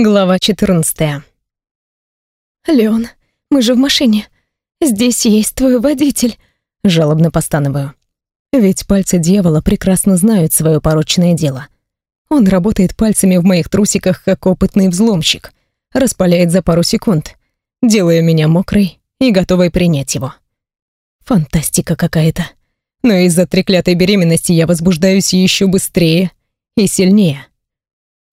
Глава 14. «Леон, мы же в машине. Здесь есть твой водитель», — жалобно постановую. Ведь пальцы дьявола прекрасно знают свое порочное дело. Он работает пальцами в моих трусиках, как опытный взломщик. Распаляет за пару секунд, делая меня мокрой и готовой принять его. Фантастика какая-то. Но из-за треклятой беременности я возбуждаюсь еще быстрее и сильнее.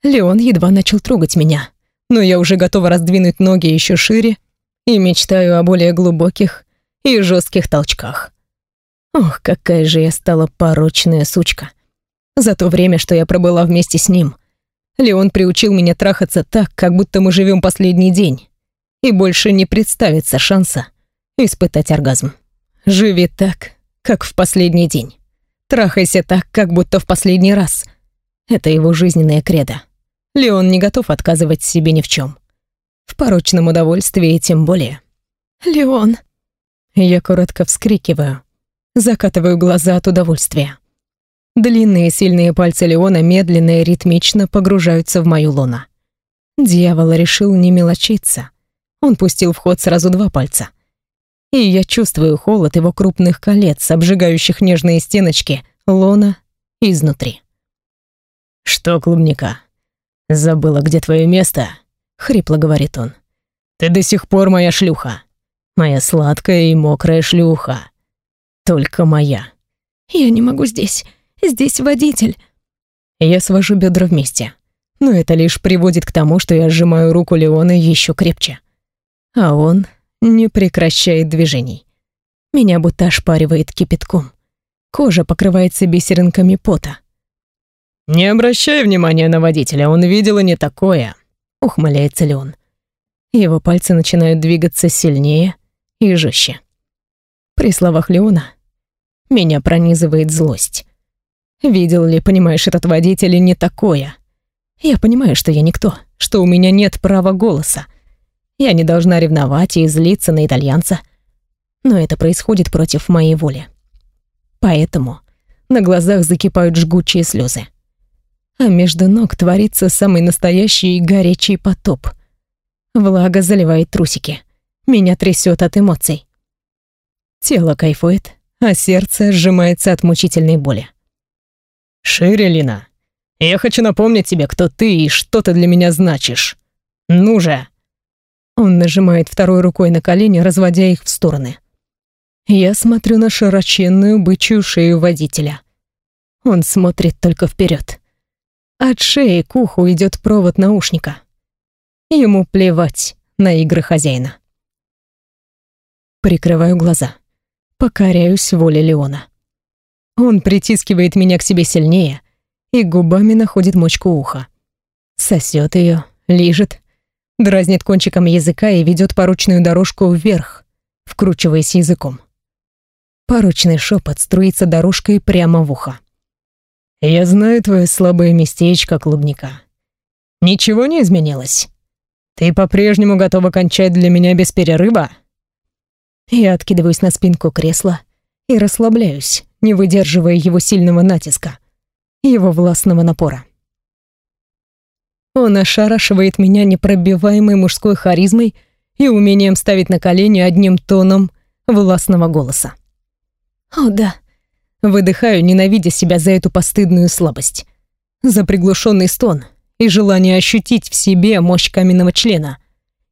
Леон едва начал трогать меня, но я уже готова раздвинуть ноги еще шире и мечтаю о более глубоких и жестких толчках. Ох, какая же я стала порочная сучка. За то время, что я пробыла вместе с ним, Леон приучил меня трахаться так, как будто мы живем последний день, и больше не представится шанса испытать оргазм. Живи так, как в последний день. Трахайся так, как будто в последний раз. Это его жизненная кредо. Леон не готов отказывать себе ни в чем. В порочном удовольствии тем более. «Леон!» Я коротко вскрикиваю, закатываю глаза от удовольствия. Длинные сильные пальцы Леона медленно и ритмично погружаются в мою лоно. Дьявол решил не мелочиться. Он пустил в ход сразу два пальца. И я чувствую холод его крупных колец, обжигающих нежные стеночки лона изнутри. «Что, клубника, «Забыла, где твое место?» — хрипло говорит он. «Ты до сих пор моя шлюха. Моя сладкая и мокрая шлюха. Только моя». «Я не могу здесь. Здесь водитель». Я свожу бедра вместе. Но это лишь приводит к тому, что я сжимаю руку Леона еще крепче. А он не прекращает движений. Меня будто ошпаривает кипятком. Кожа покрывается бисеринками пота. «Не обращай внимания на водителя, он видел и не такое», — ухмыляется ли он. Его пальцы начинают двигаться сильнее и жестче. При словах Леона меня пронизывает злость. Видел ли, понимаешь, этот водитель и не такое? Я понимаю, что я никто, что у меня нет права голоса. Я не должна ревновать и злиться на итальянца. Но это происходит против моей воли. Поэтому на глазах закипают жгучие слезы а между ног творится самый настоящий горячий потоп. Влага заливает трусики. Меня трясет от эмоций. Тело кайфует, а сердце сжимается от мучительной боли. «Шире, Лина, я хочу напомнить тебе, кто ты и что ты для меня значишь. Ну же!» Он нажимает второй рукой на колени, разводя их в стороны. Я смотрю на широченную бычью шею водителя. Он смотрит только вперед. От шеи к уху идет провод наушника. Ему плевать на игры хозяина. Прикрываю глаза. Покоряюсь воле Леона. Он притискивает меня к себе сильнее и губами находит мочку уха. Сосет ее, лижет, дразнит кончиком языка и ведет порочную дорожку вверх, вкручиваясь языком. Порочный шепот струится дорожкой прямо в ухо. Я знаю твое слабое местечко, клубника. Ничего не изменилось? Ты по-прежнему готова кончать для меня без перерыва? Я откидываюсь на спинку кресла и расслабляюсь, не выдерживая его сильного натиска, его властного напора. Он ошарашивает меня непробиваемой мужской харизмой и умением ставить на колени одним тоном властного голоса. «О, да, Выдыхаю, ненавидя себя за эту постыдную слабость. За приглушенный стон и желание ощутить в себе мощь каменного члена,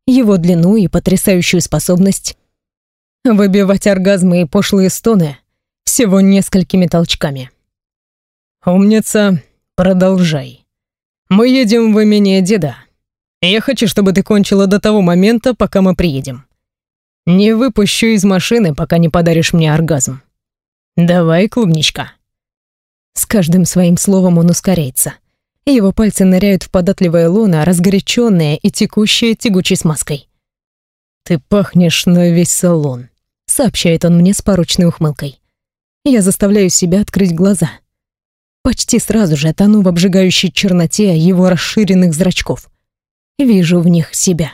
его длину и потрясающую способность выбивать оргазмы и пошлые стоны всего несколькими толчками. «Умница, продолжай. Мы едем в имение деда. Я хочу, чтобы ты кончила до того момента, пока мы приедем. Не выпущу из машины, пока не подаришь мне оргазм. «Давай, клубничка». С каждым своим словом он ускоряется. Его пальцы ныряют в податливое лоно, разгоряченное и текущее тягучей смазкой. «Ты пахнешь на весь салон», — сообщает он мне с порочной ухмылкой. Я заставляю себя открыть глаза. Почти сразу же тону в обжигающей черноте его расширенных зрачков. Вижу в них себя.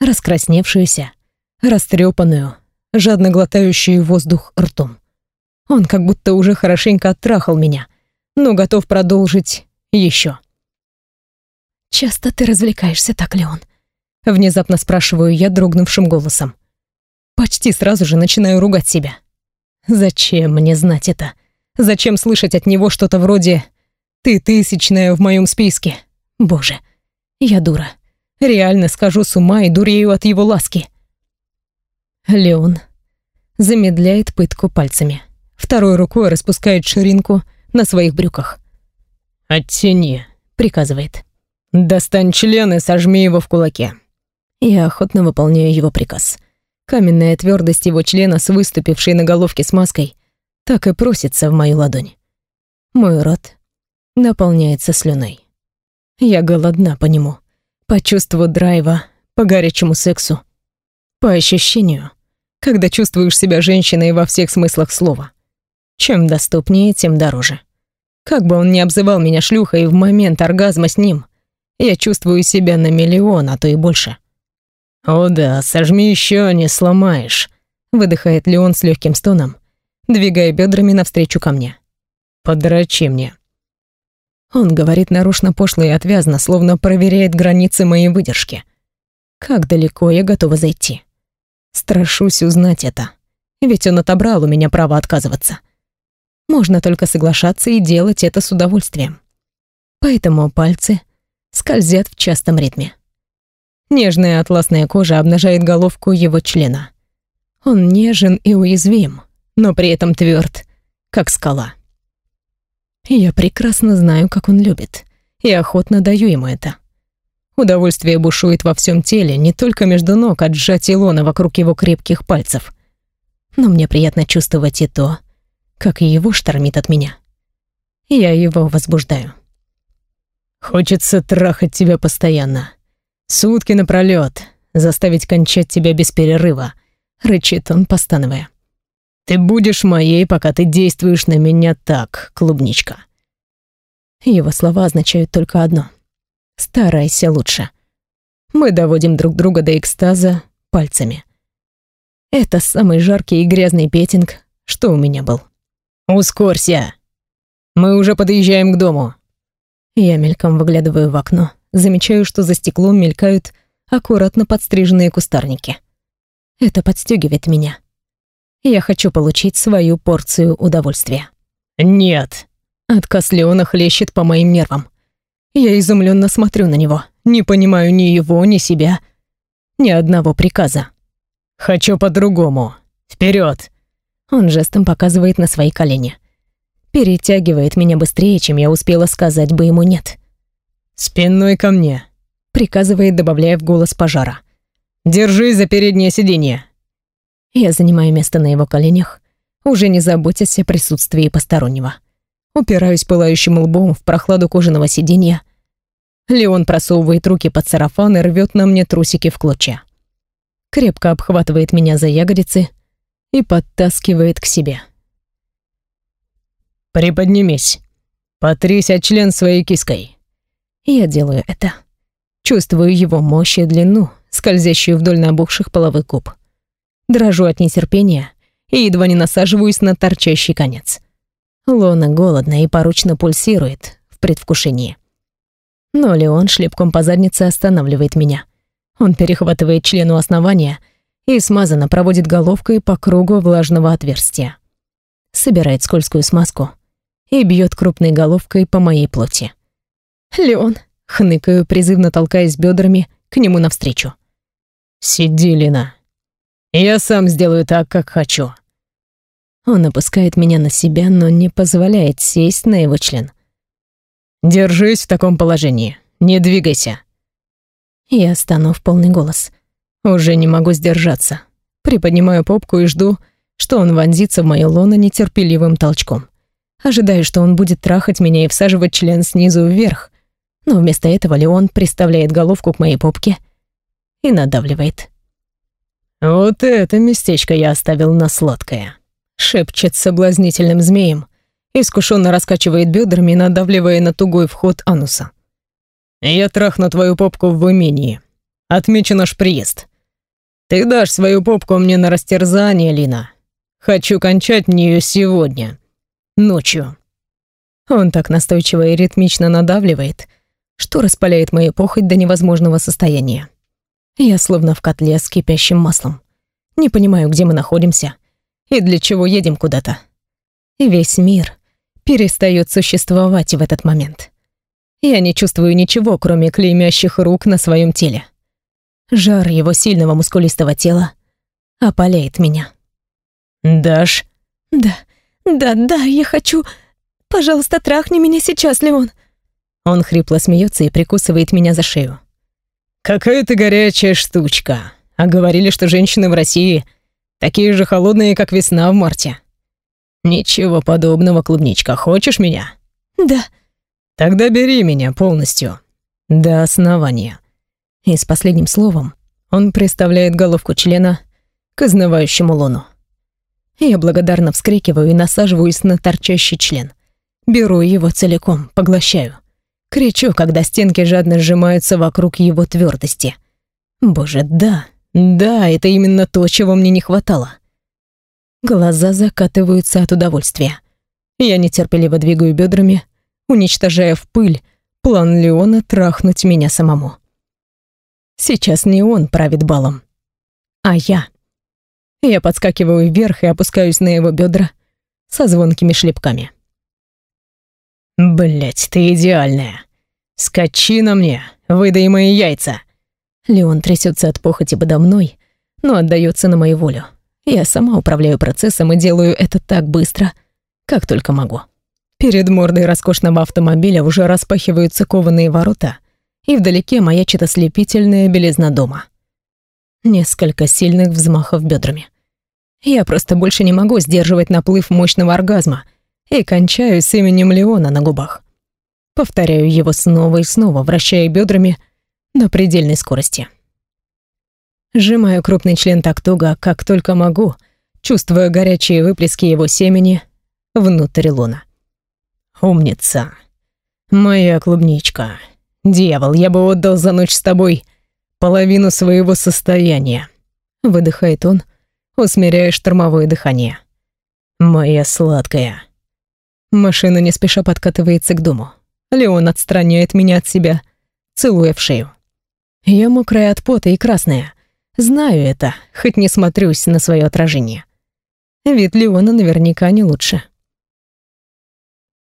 Раскрасневшуюся, растрепанную, жадно глотающую воздух ртом. Он как будто уже хорошенько оттрахал меня, но готов продолжить еще. часто ты развлекаешься так, Леон?» Внезапно спрашиваю я дрогнувшим голосом. Почти сразу же начинаю ругать себя. Зачем мне знать это? Зачем слышать от него что-то вроде «ты тысячная в моем списке»? Боже, я дура. Реально схожу с ума и дурею от его ласки. Леон замедляет пытку пальцами. Второй рукой распускает ширинку на своих брюках. «Оттяни», — приказывает. «Достань член и сожми его в кулаке». Я охотно выполняю его приказ. Каменная твердость его члена с выступившей на головке смазкой так и просится в мою ладонь. Мой рот наполняется слюной. Я голодна по нему, по чувству драйва, по горячему сексу, по ощущению, когда чувствуешь себя женщиной во всех смыслах слова. Чем доступнее, тем дороже. Как бы он ни обзывал меня шлюхой в момент оргазма с ним, я чувствую себя на миллион, а то и больше. «О да, сожми еще, не сломаешь», — выдыхает Леон с легким стоном, двигая бедрами навстречу ко мне. «Подрачи мне». Он говорит нарушно пошло и отвязно, словно проверяет границы моей выдержки. Как далеко я готова зайти? Страшусь узнать это, ведь он отобрал у меня право отказываться. Можно только соглашаться и делать это с удовольствием. Поэтому пальцы скользят в частом ритме. Нежная атласная кожа обнажает головку его члена. Он нежен и уязвим, но при этом тверд, как скала. Я прекрасно знаю, как он любит, и охотно даю ему это. Удовольствие бушует во всем теле, не только между ног от сжатия лона вокруг его крепких пальцев. Но мне приятно чувствовать и то, как и его штормит от меня. Я его возбуждаю. Хочется трахать тебя постоянно. Сутки напролёт, заставить кончать тебя без перерыва, рычит он, постановая. Ты будешь моей, пока ты действуешь на меня так, клубничка. Его слова означают только одно. Старайся лучше. Мы доводим друг друга до экстаза пальцами. Это самый жаркий и грязный петинг, что у меня был. «Ускорься! Мы уже подъезжаем к дому!» Я мельком выглядываю в окно, замечаю, что за стеклом мелькают аккуратно подстриженные кустарники. Это подстегивает меня. Я хочу получить свою порцию удовольствия. «Нет!» Отказ Леона хлещет по моим нервам. Я изумленно смотрю на него, не понимаю ни его, ни себя, ни одного приказа. «Хочу по-другому. Вперед! Он жестом показывает на свои колени. Перетягивает меня быстрее, чем я успела сказать бы ему «нет». «Спиной ко мне», — приказывает, добавляя в голос пожара. «Держи за переднее сиденье». Я занимаю место на его коленях, уже не заботясь о присутствии постороннего. Упираюсь пылающим лбом в прохладу кожаного сиденья. Леон просовывает руки под сарафан и рвет на мне трусики в клочья. Крепко обхватывает меня за ягодицы — и подтаскивает к себе. «Приподнимись. Потрись от член своей киской». Я делаю это. Чувствую его мощь и длину, скользящую вдоль набухших половых губ. Дрожу от нетерпения и едва не насаживаюсь на торчащий конец. Лона голодна и поручно пульсирует в предвкушении. Но Леон шлепком по заднице останавливает меня. Он перехватывает член у основания и смазанно проводит головкой по кругу влажного отверстия. Собирает скользкую смазку и бьет крупной головкой по моей плоти. «Леон!» — хныкаю, призывно толкаясь бедрами к нему навстречу. «Сиди, Лина. Я сам сделаю так, как хочу». Он опускает меня на себя, но не позволяет сесть на его член. «Держись в таком положении. Не двигайся». Я стану в полный голос. Уже не могу сдержаться. Приподнимаю попку и жду, что он вонзится в моё лоно нетерпеливым толчком. Ожидаю, что он будет трахать меня и всаживать член снизу вверх. Но вместо этого Леон приставляет головку к моей попке и надавливает. «Вот это местечко я оставил на сладкое», — шепчет соблазнительным змеем, искушенно раскачивает бедрами, надавливая на тугой вход ануса. «Я трахну твою попку в умении. Отмечу наш приезд. Ты дашь свою попку мне на растерзание, Лина. Хочу кончать в нее сегодня. Ночью. Он так настойчиво и ритмично надавливает, что распаляет мою похоть до невозможного состояния. Я словно в котле с кипящим маслом. Не понимаю, где мы находимся и для чего едем куда-то. Весь мир перестает существовать в этот момент. Я не чувствую ничего, кроме клеймящих рук на своем теле. Жар его сильного мускулистого тела опаляет меня. «Даш?» «Да, да, да, я хочу... Пожалуйста, трахни меня сейчас, Леон». Он хрипло смеется и прикусывает меня за шею. «Какая ты горячая штучка. А говорили, что женщины в России такие же холодные, как весна в марте». «Ничего подобного, клубничка. Хочешь меня?» «Да». «Тогда бери меня полностью. До основания». И с последним словом он приставляет головку члена к изнывающему луну. Я благодарно вскрикиваю и насаживаюсь на торчащий член. Беру его целиком, поглощаю. Кричу, когда стенки жадно сжимаются вокруг его твердости. Боже, да, да, это именно то, чего мне не хватало. Глаза закатываются от удовольствия. Я нетерпеливо двигаю бедрами, уничтожая в пыль план Леона трахнуть меня самому. Сейчас не он правит балом, а я. Я подскакиваю вверх и опускаюсь на его бедра со звонкими шлепками. Блять, ты идеальная. Скачи на мне, выдай мои яйца. Леон трясется от похоти подо мной, но отдается на мою волю. Я сама управляю процессом и делаю это так быстро, как только могу. Перед мордой роскошного автомобиля уже распахиваются кованые ворота, и вдалеке маячит ослепительная белизна дома. Несколько сильных взмахов бедрами. Я просто больше не могу сдерживать наплыв мощного оргазма — и кончаю с именем Леона на губах. Повторяю его снова и снова, вращая бедрами на предельной скорости. Сжимаю крупный член так туго, как только могу, чувствуя горячие выплески его семени внутрь луна. «Умница! Моя клубничка! Дьявол, я бы отдал за ночь с тобой половину своего состояния!» Выдыхает он, усмиряя штормовое дыхание. «Моя сладкая!» Машина не спеша подкатывается к дому. Леон отстраняет меня от себя, целуя в шею. Я мокрая от пота и красная. Знаю это, хоть не смотрюсь на свое отражение. Вид Леона наверняка не лучше.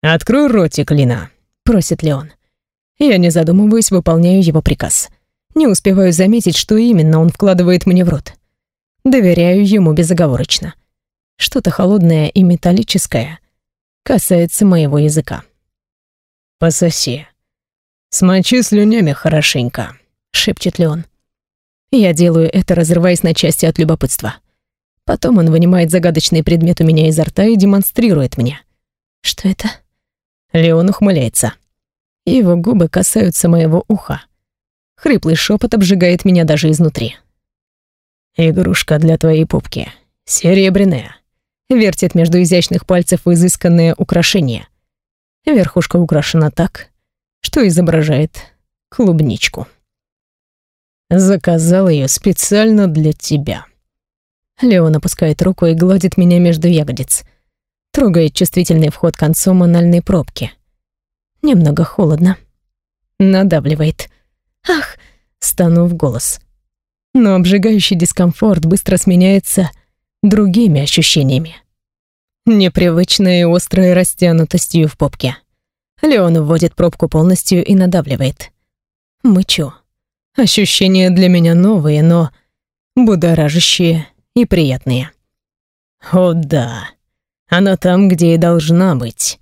«Открой ротик, Лина», — просит Леон. Я, не задумываясь, выполняю его приказ. Не успеваю заметить, что именно он вкладывает мне в рот. Доверяю ему безоговорочно. Что-то холодное и металлическое — касается моего языка. «Пососи. Смочи слюнями хорошенько», — шепчет Леон. Я делаю это, разрываясь на части от любопытства. Потом он вынимает загадочный предмет у меня изо рта и демонстрирует мне. Что это? Леон ухмыляется. Его губы касаются моего уха. Хриплый шепот обжигает меня даже изнутри. «Игрушка для твоей пупки. Серебряная вертит между изящных пальцев изысканное украшение. Верхушка украшена так, что изображает клубничку. Заказал ее специально для тебя. Леон опускает руку и гладит меня между ягодиц. Трогает чувствительный вход концом анальной пробки. Немного холодно. Надавливает. «Ах!» — стану в голос. Но обжигающий дискомфорт быстро сменяется другими ощущениями. Непривычной и острой растянутостью в попке. Леон вводит пробку полностью и надавливает. Мычу. Ощущения для меня новые, но будоражащие и приятные. О да, она там, где и должна быть.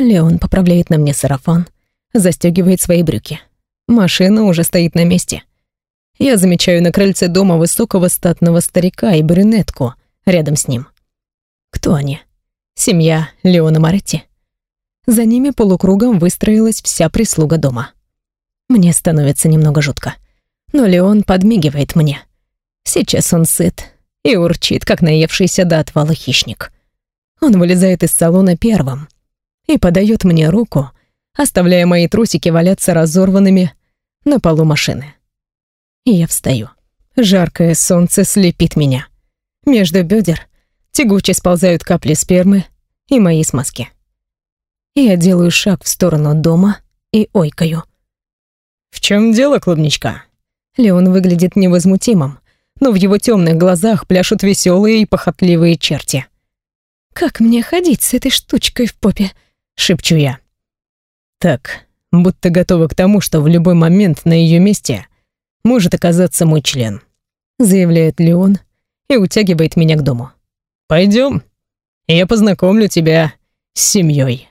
Леон поправляет на мне сарафан, застегивает свои брюки. Машина уже стоит на месте. Я замечаю на крыльце дома высокого статного старика и брюнетку, рядом с ним. Кто они? Семья Леона Моретти. За ними полукругом выстроилась вся прислуга дома. Мне становится немного жутко. Но Леон подмигивает мне. Сейчас он сыт и урчит, как наевшийся до отвала хищник. Он вылезает из салона первым и подает мне руку, оставляя мои трусики валяться разорванными на полу машины. Я встаю. Жаркое солнце слепит меня. Между бедер тягуче сползают капли спермы и мои смазки. Я делаю шаг в сторону дома и ойкаю. «В чем дело, клубничка?» Леон выглядит невозмутимым, но в его темных глазах пляшут веселые и похотливые черти. «Как мне ходить с этой штучкой в попе?» — шепчу я. «Так, будто готова к тому, что в любой момент на ее месте может оказаться мой член», — заявляет Леон и утягивает меня к дому. «Пойдем, я познакомлю тебя с семьей».